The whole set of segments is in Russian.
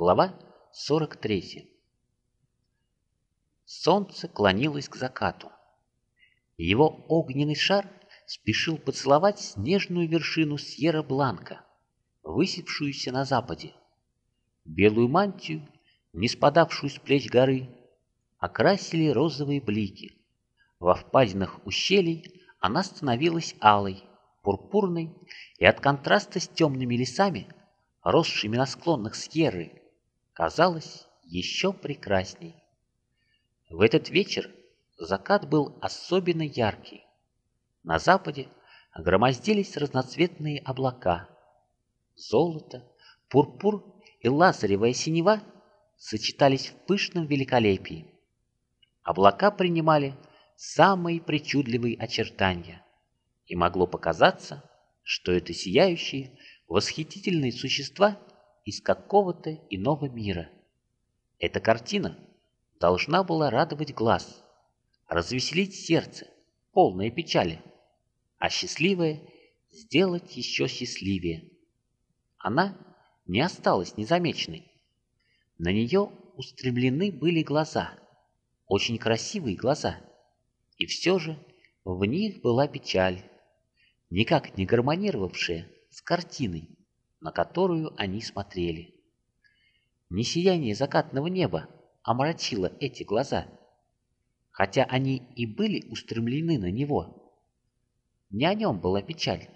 Глава 43 Солнце клонилось к закату. Его огненный шар спешил поцеловать снежную вершину Сьерра-Бланка, высевшуюся на западе. Белую мантию, не спадавшую с плеч горы, окрасили розовые блики. Во впадинах ущелий она становилась алой, пурпурной и от контраста с темными лесами, росшими на склонах Сьерры, казалась еще прекрасней. В этот вечер закат был особенно яркий. На западе громоздились разноцветные облака. Золото, пурпур и лазаревая синева сочетались в пышном великолепии. Облака принимали самые причудливые очертания, и могло показаться, что это сияющие, восхитительные существа из какого-то иного мира. Эта картина должна была радовать глаз, развеселить сердце, полное печали, а счастливое сделать еще счастливее. Она не осталась незамеченной. На нее устремлены были глаза, очень красивые глаза, и все же в них была печаль, никак не гармонировавшая с картиной, на которую они смотрели. Не сияние закатного неба омрачило эти глаза, хотя они и были устремлены на него. Не о нем была печаль,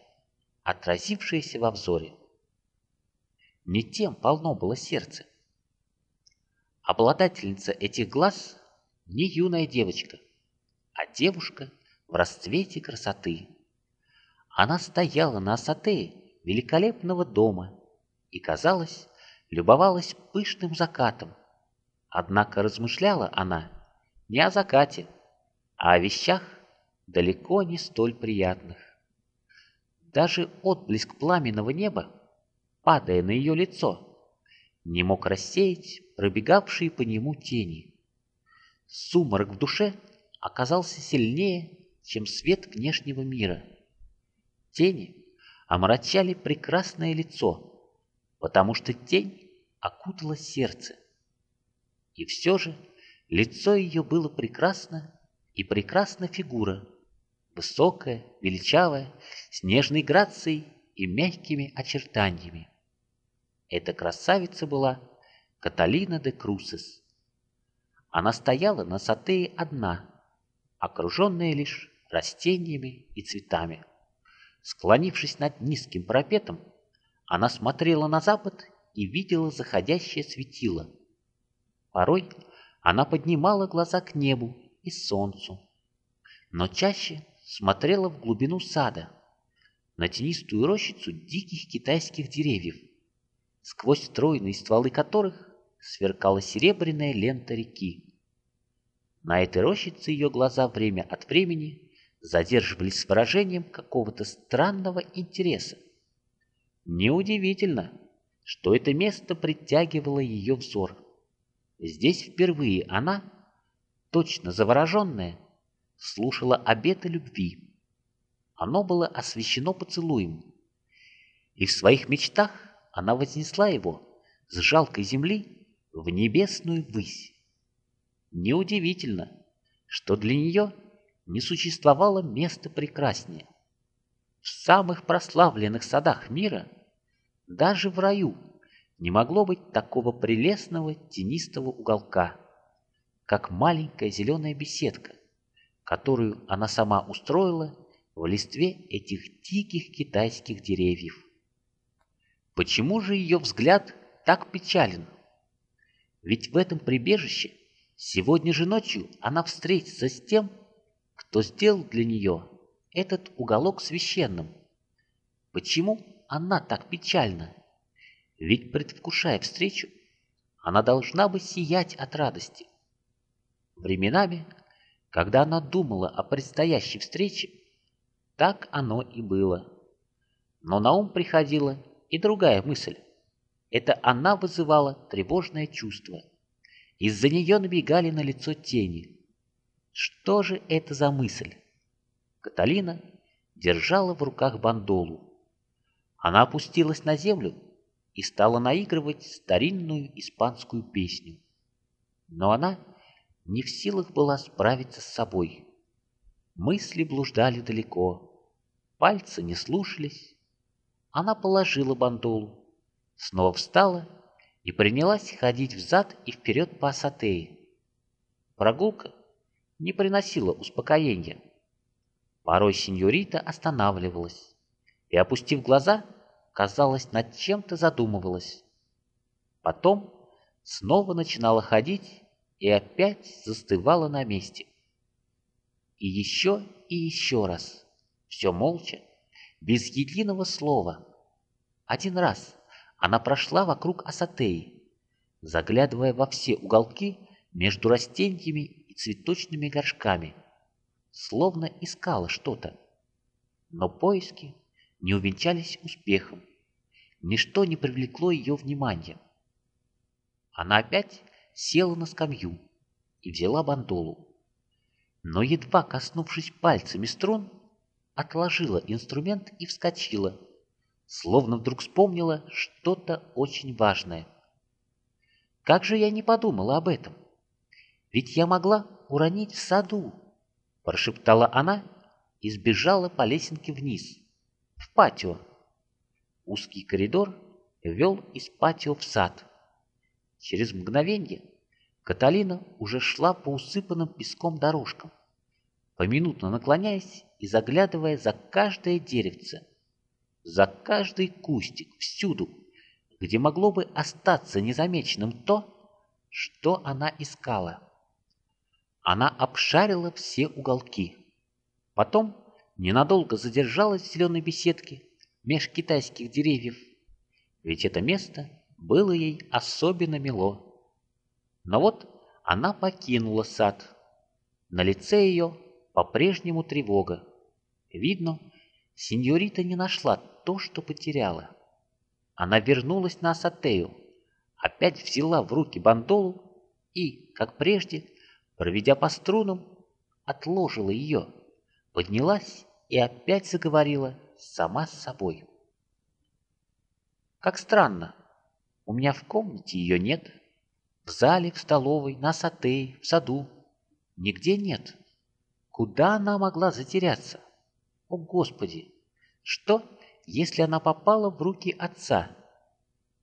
отразившаяся во взоре. Не тем полно было сердце. Обладательница этих глаз не юная девочка, а девушка в расцвете красоты. Она стояла на асатее великолепного дома и, казалось, любовалась пышным закатом, Однако размышляла она не о закате, а о вещах далеко не столь приятных. Даже отблеск пламенного неба, падая на ее лицо, не мог рассеять пробегавшие по нему тени. Сумрак в душе оказался сильнее, чем свет внешнего мира. Тени омрачали прекрасное лицо, потому что тень окутала сердце. И все же лицо ее было прекрасно, и прекрасна фигура, высокая, величавая, с нежной грацией и мягкими очертаниями. Эта красавица была Каталина де Крусес. Она стояла на сатее одна, окруженная лишь растениями и цветами. Склонившись над низким парапетом, она смотрела на запад и видела заходящее светило – Порой она поднимала глаза к небу и солнцу, но чаще смотрела в глубину сада, на тенистую рощицу диких китайских деревьев, сквозь стройные стволы которых сверкала серебряная лента реки. На этой рощице ее глаза время от времени задерживались с выражением какого-то странного интереса. Неудивительно, что это место притягивало ее взор. Здесь впервые она, точно завороженная, слушала обеты любви. Оно было освящено поцелуем, и в своих мечтах она вознесла его с жалкой земли в небесную высь. Неудивительно, что для нее не существовало места прекраснее. В самых прославленных садах мира, даже в раю, не могло быть такого прелестного тенистого уголка, как маленькая зеленая беседка, которую она сама устроила в листве этих диких китайских деревьев. Почему же ее взгляд так печален? Ведь в этом прибежище сегодня же ночью она встретится с тем, кто сделал для нее этот уголок священным. Почему она так печальна? Ведь, предвкушая встречу, она должна бы сиять от радости. Временами, когда она думала о предстоящей встрече, так оно и было. Но на ум приходила и другая мысль. Это она вызывала тревожное чувство. Из-за нее набегали на лицо тени. Что же это за мысль? Каталина держала в руках бандолу. Она опустилась на землю и стала наигрывать старинную испанскую песню. Но она не в силах была справиться с собой. Мысли блуждали далеко, пальцы не слушались. Она положила бандолу, снова встала и принялась ходить взад и вперед по Асатее. Прогулка не приносила успокоения. Порой сеньорита останавливалась и, опустив глаза, казалось, над чем-то задумывалась. Потом снова начинала ходить и опять застывала на месте. И еще и еще раз, все молча, без единого слова. Один раз она прошла вокруг Асатеи, заглядывая во все уголки между растениями цветочными горшками, словно искала что-то. Но поиски не увенчались успехом. Ничто не привлекло ее внимания. Она опять села на скамью и взяла бандолу. Но едва коснувшись пальцами струн, отложила инструмент и вскочила, словно вдруг вспомнила что-то очень важное. Как же я не подумала об этом? Ведь я могла уронить в саду, прошептала она и сбежала по лесенке вниз, в патио. Узкий коридор вел из патио в сад. Через мгновение Каталина уже шла по усыпанным песком дорожкам, поминутно наклоняясь и заглядывая за каждое деревце, за каждый кустик, всюду, где могло бы остаться незамеченным то, что она искала. Она обшарила все уголки. Потом ненадолго задержалась в зеленой беседке меж китайских деревьев, ведь это место было ей особенно мило. Но вот она покинула сад. На лице ее по-прежнему тревога. Видно, сеньорита не нашла то, что потеряла. Она вернулась на Асатею, опять взяла в руки бандолу и, как прежде, проведя по струнам, отложила ее, поднялась и опять заговорила сама с собой. Как странно, у меня в комнате ее нет, в зале, в столовой, на сатее, в саду. Нигде нет. Куда она могла затеряться? О, Господи! Что, если она попала в руки отца?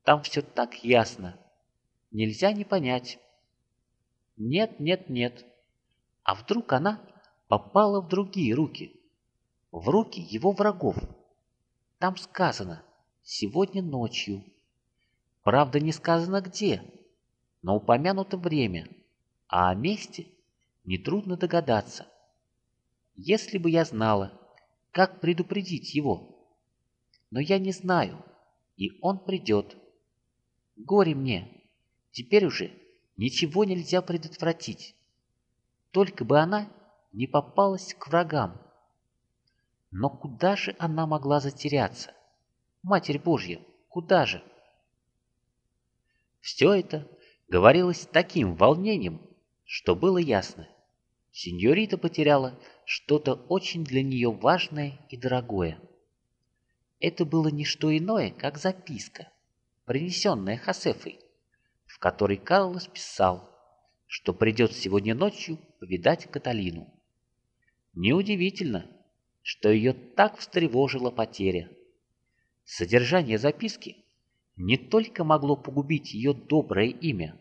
Там все так ясно. Нельзя не понять. Нет, нет, нет. А вдруг она попала в другие руки? В руки его врагов. Там сказано «сегодня ночью». Правда, не сказано где, но упомянуто время, а о месте нетрудно догадаться. Если бы я знала, как предупредить его. Но я не знаю, и он придет. Горе мне, теперь уже ничего нельзя предотвратить. Только бы она не попалась к врагам. Но куда же она могла затеряться? Матерь Божья, куда же? Все это говорилось таким волнением, что было ясно. Сеньорита потеряла что-то очень для нее важное и дорогое. Это было не что иное, как записка, принесенная Хосефой, в которой Карлос писал, что придет сегодня ночью повидать Каталину. Неудивительно, что ее так встревожила потеря. Содержание записки не только могло погубить ее доброе имя,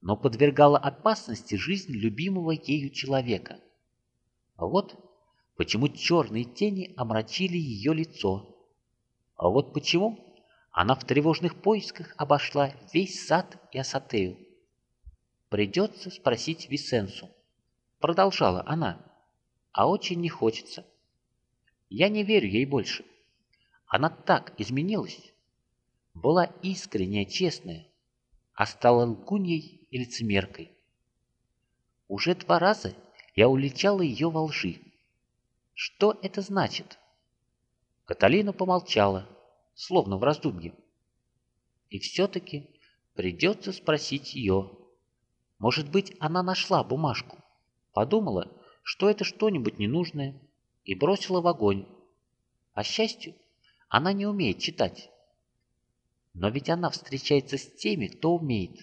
но подвергало опасности жизнь любимого ею человека. Вот почему черные тени омрачили ее лицо. А вот почему она в тревожных поисках обошла весь сад и Асатею. «Придется спросить Висенсу», — продолжала она, — «а очень не хочется. Я не верю ей больше. Она так изменилась, была искренняя, честная, а стала лгуньей и лицемеркой. Уже два раза я уличала ее во лжи. Что это значит? Каталина помолчала, словно в раздумье. И все-таки придется спросить ее. Может быть, она нашла бумажку, подумала, что это что-нибудь ненужное, и бросила в огонь. По счастью, она не умеет читать. Но ведь она встречается с теми, кто умеет.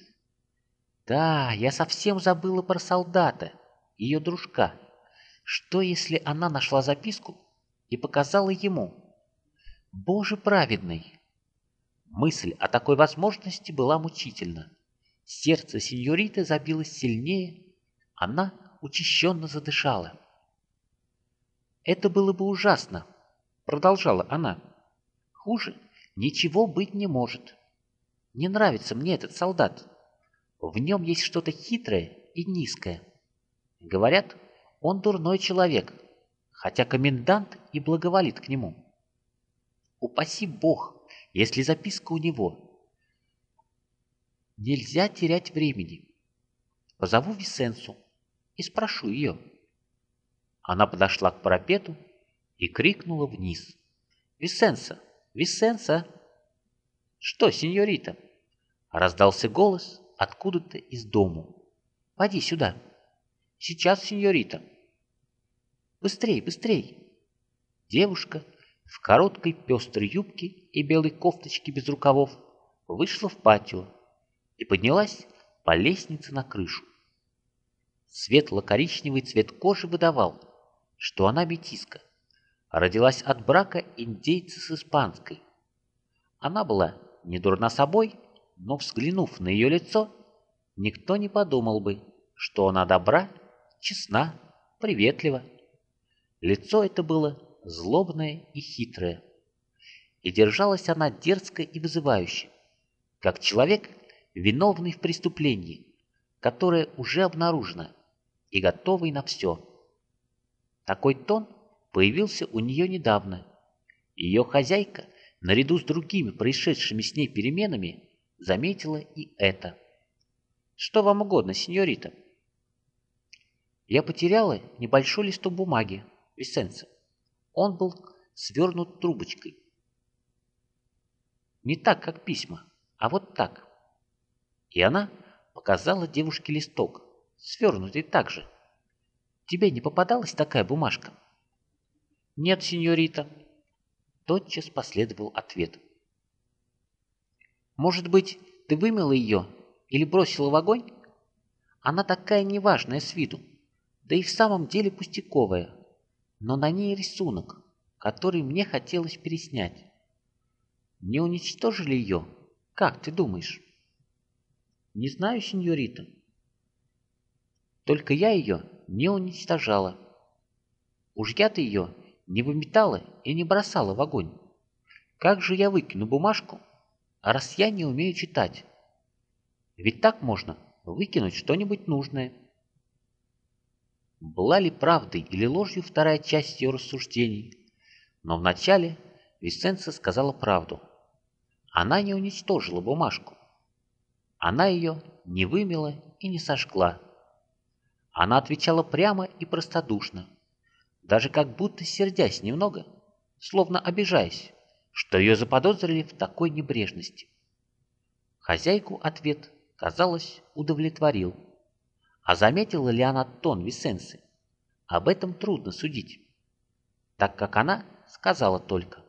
Да, я совсем забыла про солдата, ее дружка. Что, если она нашла записку и показала ему? Боже праведный! Мысль о такой возможности была мучительна. Сердце сеньориты забилось сильнее, она учащенно задышала. «Это было бы ужасно», — продолжала она. «Хуже ничего быть не может. Не нравится мне этот солдат. В нем есть что-то хитрое и низкое. Говорят, он дурной человек, хотя комендант и благоволит к нему. Упаси Бог, если записка у него. Нельзя терять времени. Позову Висенсу и спрошу ее. Она подошла к парапету и крикнула вниз. «Висенса! Висенса!» «Что, сеньорита?» Раздался голос откуда-то из дому. «Поди сюда!» «Сейчас, сеньорита!» «Быстрей, быстрей!» Девушка в короткой пестрой юбке и белой кофточке без рукавов вышла в патио и поднялась по лестнице на крышу. Светло-коричневый цвет кожи выдавал, что она метиска, родилась от брака индейца с испанской. Она была не дурна собой, но, взглянув на ее лицо, никто не подумал бы, что она добра, честна, приветлива. Лицо это было злобное и хитрое, и держалась она дерзко и вызывающе, как человек, виновный в преступлении, которое уже обнаружено и готовый на все. Такой тон появился у нее недавно. Ее хозяйка, наряду с другими происшедшими с ней переменами, заметила и это. «Что вам угодно, сеньорита?» Я потеряла небольшой листок бумаги, Висенце. Он был свернут трубочкой. Не так, как письма, а вот так. И она показала девушке листок, свернутый так же. Тебе не попадалась такая бумажка? Нет, сеньорита. Тотчас последовал ответ. Может быть, ты вымыла ее или бросила в огонь? Она такая неважная с виду, да и в самом деле пустяковая, но на ней рисунок, который мне хотелось переснять. Не уничтожили ее? Как ты думаешь? Не знаю, сеньорита. Только я ее не уничтожала. Уж я-то ее не выметала и не бросала в огонь. Как же я выкину бумажку, раз я не умею читать? Ведь так можно выкинуть что-нибудь нужное. Была ли правдой или ложью вторая часть ее рассуждений? Но вначале Висенца сказала правду. Она не уничтожила бумажку. Она ее не вымела и не сожгла. Она отвечала прямо и простодушно, даже как будто сердясь немного, словно обижаясь, что ее заподозрили в такой небрежности. Хозяйку ответ, казалось, удовлетворил. А заметила ли она тон Висенсы? Об этом трудно судить, так как она сказала только.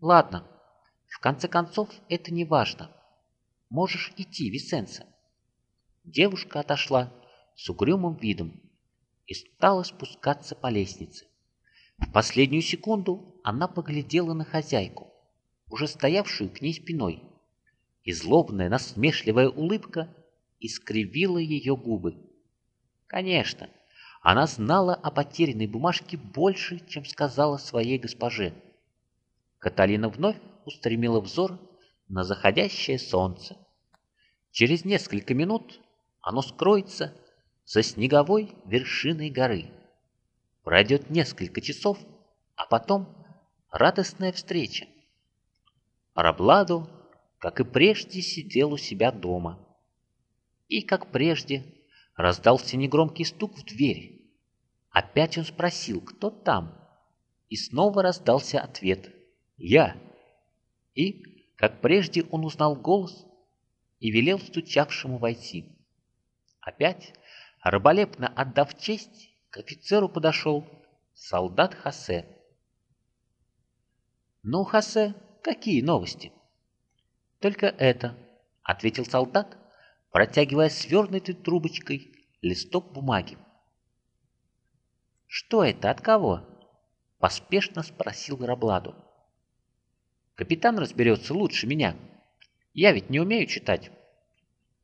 «Ладно, в конце концов это не важно. Можешь идти, Висенса». Девушка отошла с угрюмым видом и стала спускаться по лестнице. В последнюю секунду она поглядела на хозяйку, уже стоявшую к ней спиной, и злобная насмешливая улыбка искривила ее губы. Конечно, она знала о потерянной бумажке больше, чем сказала своей госпоже. Каталина вновь устремила взор на заходящее солнце. Через несколько минут оно скроется за снеговой вершиной горы. Пройдет несколько часов, а потом радостная встреча. Арабладу, как и прежде, сидел у себя дома. И, как прежде, раздался негромкий стук в дверь. Опять он спросил, кто там, и снова раздался ответ «Я». И, как прежде, он узнал голос и велел стучавшему войти. Опять, раболепно отдав честь, к офицеру подошел солдат Хосе. «Ну, Хосе, какие новости?» «Только это», — ответил солдат, протягивая свернутой трубочкой листок бумаги. «Что это? От кого?» — поспешно спросил Рабладу. «Капитан разберется лучше меня. Я ведь не умею читать».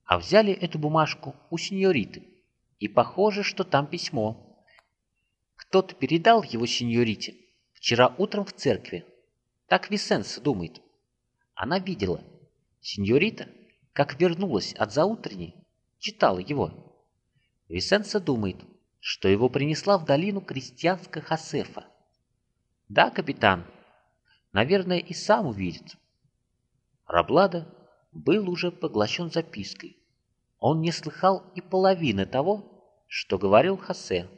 А взяли эту бумажку у сеньориты, и похоже, что там письмо. Кто-то передал его сеньорите вчера утром в церкви. Так Висенса думает. Она видела. Сеньорита, как вернулась от заутренней, читала его. Висенса думает, что его принесла в долину крестьянская Хасефа. Да, капитан, наверное, и сам увидит. Раблада был уже поглощен запиской. Он не слыхал и половины того, что говорил Хосе.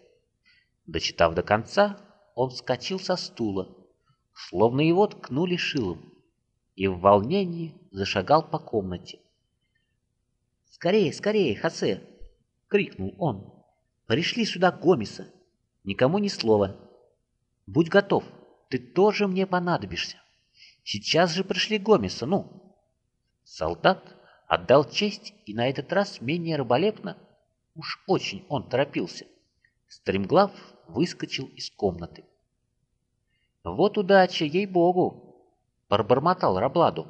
Дочитав до конца, он вскочил со стула, словно его ткнули шилом, и в волнении зашагал по комнате. «Скорее, скорее, Хосе!» — крикнул он. «Пришли сюда Гомеса! Никому ни слова! Будь готов, ты тоже мне понадобишься! Сейчас же пришли Гомеса, ну!» Солдат отдал честь и на этот раз менее раболепно, уж очень он торопился. Стремглав выскочил из комнаты. «Вот удача, ей-богу!» — пробормотал Рабладу.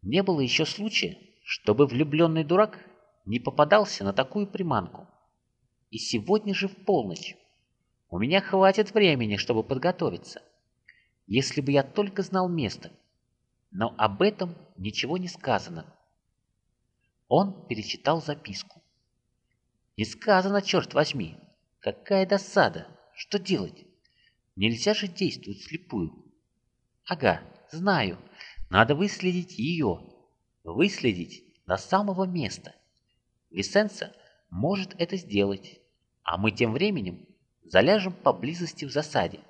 Не было еще случая, чтобы влюбленный дурак не попадался на такую приманку. И сегодня же в полночь. У меня хватит времени, чтобы подготовиться. Если бы я только знал место. Но об этом ничего не сказано. Он перечитал записку. Не сказано, черт возьми. Какая досада! Что делать? Нельзя же действовать слепую. Ага, знаю. Надо выследить ее. Выследить до самого места. Висенса может это сделать, а мы тем временем заляжем поблизости в засаде.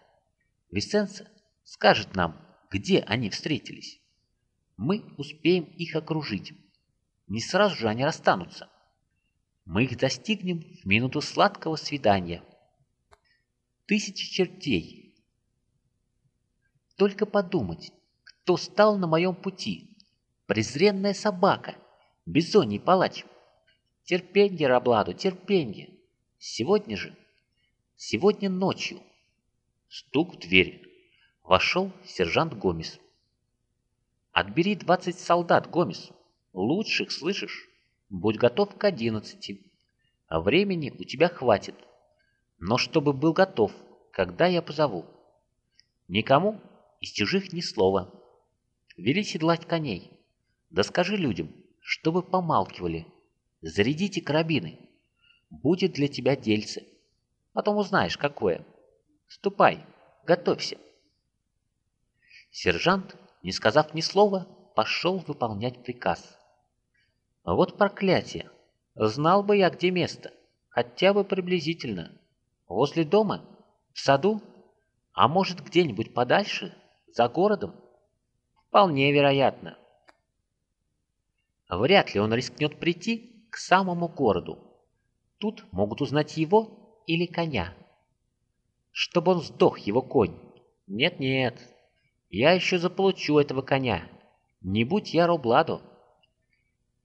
Висенса скажет нам, где они встретились. Мы успеем их окружить. Не сразу же они расстанутся. Мы их достигнем в минуту сладкого свидания. Тысячи чертей. Только подумать, кто стал на моем пути. Презренная собака, бизоний палач. Терпенье, Рабладу, терпенье. Сегодня же, сегодня ночью. Стук в дверь. Вошел сержант Гомес. «Отбери двадцать солдат, Гомес. Лучших, слышишь?» Будь готов к одиннадцати. Времени у тебя хватит. Но чтобы был готов, когда я позову. Никому из чужих ни слова. Вели седлать коней. Да скажи людям, чтобы помалкивали. Зарядите карабины. Будет для тебя дельце. Потом узнаешь, какое. Ступай, готовься. Сержант, не сказав ни слова, пошел выполнять приказ. Вот проклятие. Знал бы я, где место. Хотя бы приблизительно. Возле дома? В саду? А может, где-нибудь подальше? За городом? Вполне вероятно. Вряд ли он рискнет прийти к самому городу. Тут могут узнать его или коня. Чтобы он сдох, его конь. Нет-нет, я еще заполучу этого коня. Не будь я Робладо.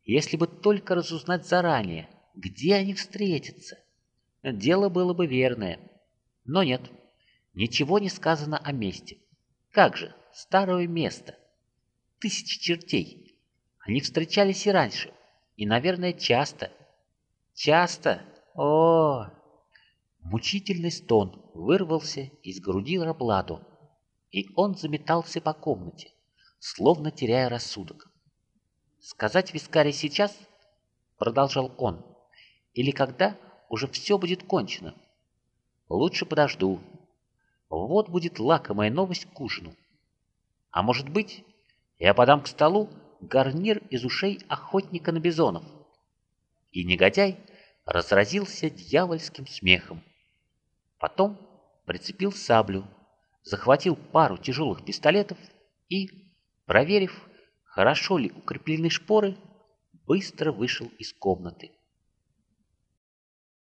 Если бы только разузнать заранее, где они встретятся, дело было бы верное. Но нет, ничего не сказано о месте. Как же, старое место. Тысячи чертей. Они встречались и раньше. И, наверное, часто. Часто. О! Мучительный стон вырвался из груди Раблату, и он заметался по комнате, словно теряя рассудок. «Сказать Вискаре сейчас?» — продолжал он. «Или когда уже все будет кончено? Лучше подожду. Вот будет лакомая новость к ужину. А может быть, я подам к столу гарнир из ушей охотника на бизонов». И негодяй разразился дьявольским смехом. Потом прицепил саблю, захватил пару тяжелых пистолетов и, проверив, хорошо ли укреплены шпоры, быстро вышел из комнаты.